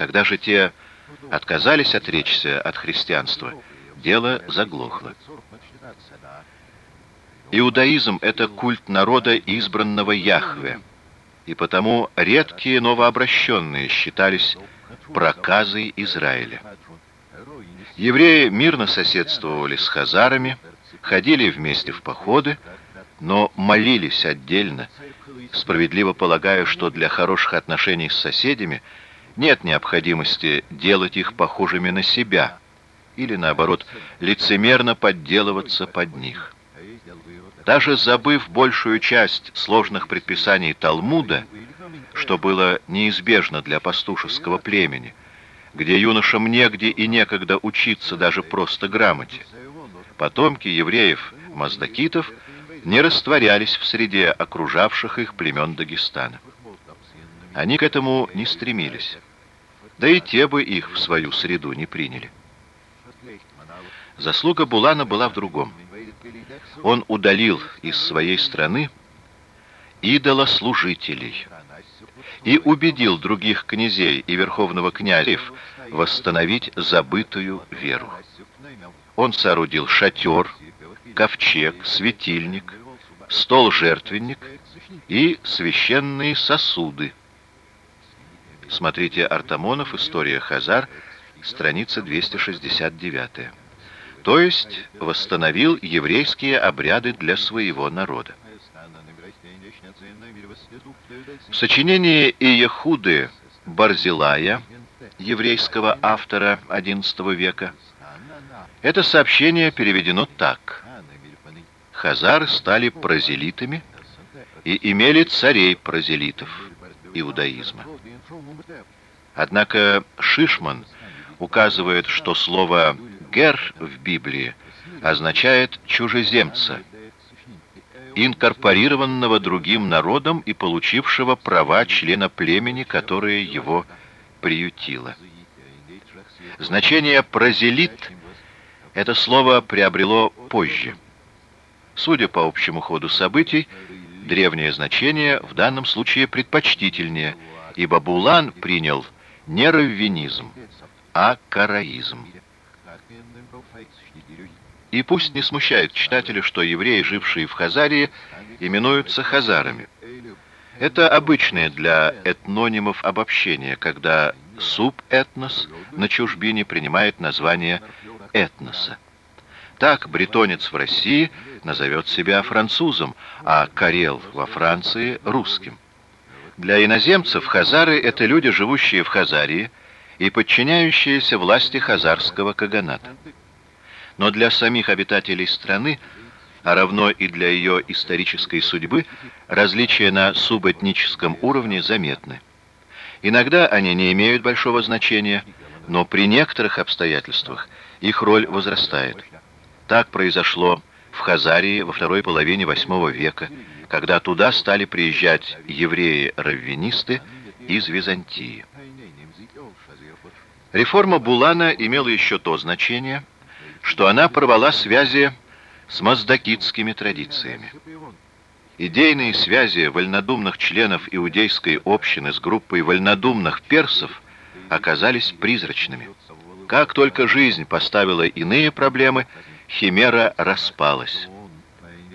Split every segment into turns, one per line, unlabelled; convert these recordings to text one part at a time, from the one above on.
Когда же те отказались отречься от христианства, дело заглохло. Иудаизм — это культ народа, избранного Яхве, и потому редкие новообращенные считались проказой Израиля. Евреи мирно соседствовали с хазарами, ходили вместе в походы, но молились отдельно, справедливо полагая, что для хороших отношений с соседями нет необходимости делать их похожими на себя или, наоборот, лицемерно подделываться под них. Даже забыв большую часть сложных предписаний Талмуда, что было неизбежно для пастушеского племени, где юношам негде и некогда учиться даже просто грамоте, потомки евреев-маздакитов не растворялись в среде окружавших их племен Дагестана. Они к этому не стремились, да и те бы их в свою среду не приняли. Заслуга Булана была в другом – он удалил из своей страны идолослужителей и убедил других князей и верховного князев восстановить забытую веру. Он соорудил шатер, ковчег, светильник, стол-жертвенник и священные сосуды. Смотрите Артамонов, История Хазар, страница 269 то есть восстановил еврейские обряды для своего народа. В сочинении Иехуды Барзилая, еврейского автора XI века, это сообщение переведено так. Хазары стали прозелитами и имели царей прозелитов иудаизма. Однако Шишман указывает, что слово «гер» в Библии означает «чужеземца», инкорпорированного другим народом и получившего права члена племени, которое его приютило. Значение «прозелит» это слово приобрело позже. Судя по общему ходу событий, древнее значение в данном случае предпочтительнее, ибо Булан принял не раввинизм, а караизм. И пусть не смущает читателя, что евреи, жившие в Хазарии, именуются хазарами. Это обычное для этнонимов обобщение, когда субэтнос на чужбине принимает название этноса. Так бретонец в России назовет себя французом, а карел во Франции – русским. Для иноземцев хазары – это люди, живущие в Хазарии и подчиняющиеся власти хазарского каганата но для самих обитателей страны, а равно и для ее исторической судьбы, различия на субэтническом уровне заметны. Иногда они не имеют большого значения, но при некоторых обстоятельствах их роль возрастает. Так произошло в Хазарии во второй половине VIII века, когда туда стали приезжать евреи-раввинисты из Византии. Реформа Булана имела еще то значение – что она порвала связи с маздакитскими традициями. Идейные связи вольнодумных членов иудейской общины с группой вольнодумных персов оказались призрачными. Как только жизнь поставила иные проблемы, химера распалась.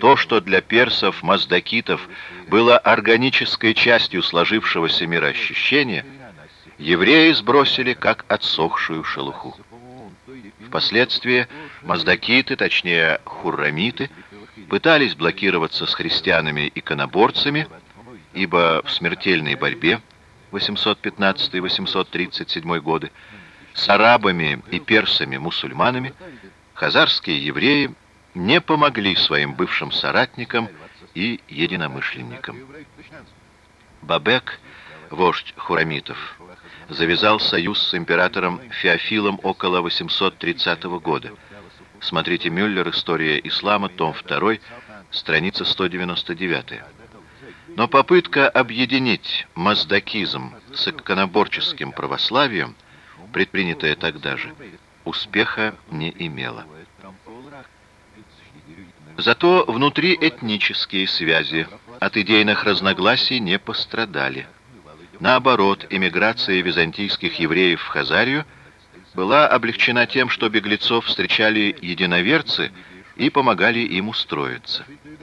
То, что для персов, маздакитов было органической частью сложившегося мироощущения, евреи сбросили как отсохшую шелуху. Впоследствии маздакиты, точнее хуррамиты, пытались блокироваться с христианами-иконоборцами, ибо в смертельной борьбе 815-837 годы с арабами и персами-мусульманами хазарские евреи не помогли своим бывшим соратникам и единомышленникам. Бабек, вождь хурамитов, завязал союз с императором Феофилом около 830 года. Смотрите Мюллер «История ислама», том 2, страница 199. Но попытка объединить маздакизм с иконоборческим православием, предпринятая тогда же, успеха не имела. Зато внутри этнические связи от идейных разногласий не пострадали. Наоборот, эмиграция византийских евреев в Хазарию была облегчена тем, что беглецов встречали единоверцы и помогали им устроиться.